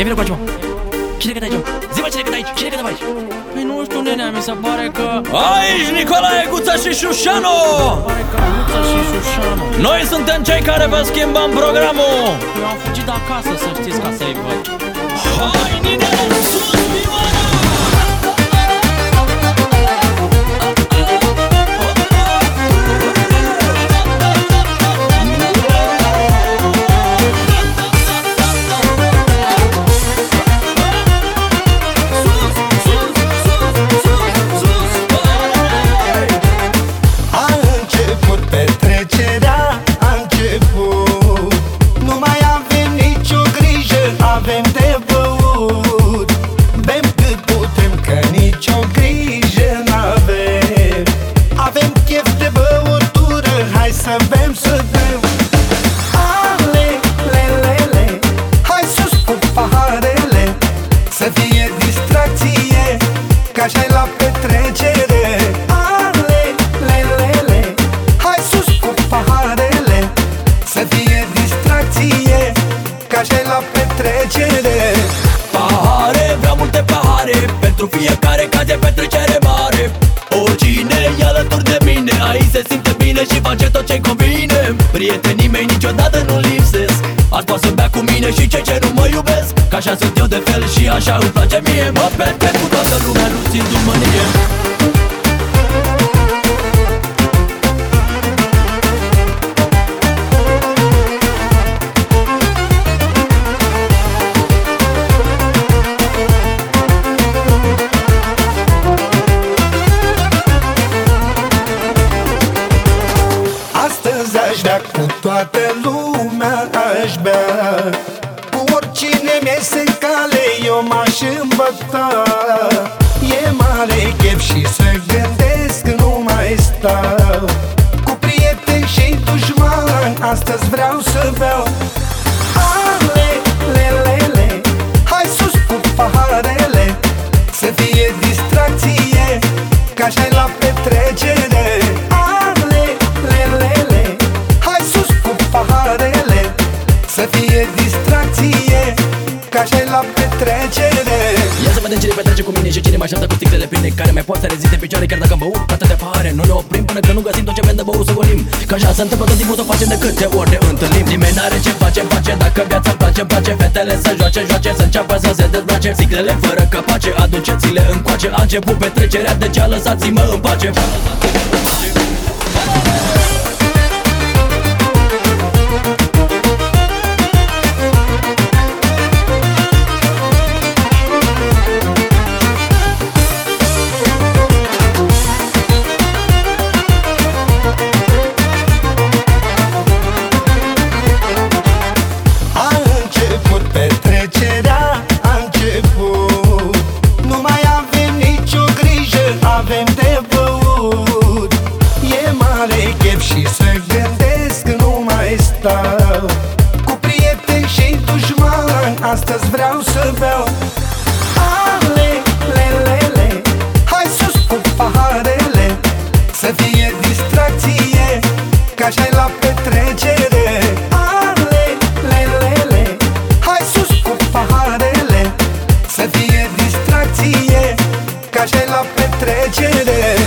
Ia vină cu aici, mă. Cine cântă aici, mă? Zi-mă cine cântă aici, cine cântă aici? Păi nu știu, nenea, mi se pare că... Aici Nicolae Guța și Șușanu! Pare că Luța și Șușanu Noi suntem cei care vă schimbăm programul! Eu am fugit de acasă, să știți, ca să-i văd Hai, Ninele, sus, să bem, să bem Ale, le, le, le. Hai sus cu paharele Să fie distracție Ca așa la petrecere. Ale, le, le, le. Hai sus cu paharele Să fie distracție Ca așa la petrecere. Pahare, vreau multe pahare Pentru fiecare caz e petrecere Prietenii mei niciodată nu lipsesc. Azi poate să bea cu mine și cei ce nu mă iubesc. Că așa sunt eu de fel și așa îmi place mie. Mă petrec cu toată lumea, aș bea cu toată lumea aș bea. Cu oricine mi-este cale eu m-aș îmbăta. E mare chef și să gândesc nu mai stau. Cu prieteni și dușmani astăzi vreau să beau și cine mai așteaptă cu sticlele pline Care mai poate să reziste în picioare chiar dacă am băut Atâtea pahare, nu ne oprim până când nu găsim tot ce avem de băut să golim Că așa se întâmplă tot timpul să o facem de câte ori ne întâlnim. Nimeni n-are ce face, face dacă viața îmi place, îmi place Fetele să joace, joace, să înceapă să se dezbrace. Sticlele fără capace, aduceți-le încoace A început petrecerea, de ce lăsați-mă în pace vreau să beau. Ale, le, le, le. Hai sus cu paharele Să fie distracție Ca așa la petrecere. Ale, le, le, le. Hai sus cu paharele Să fie distracție Ca așa la petrecere.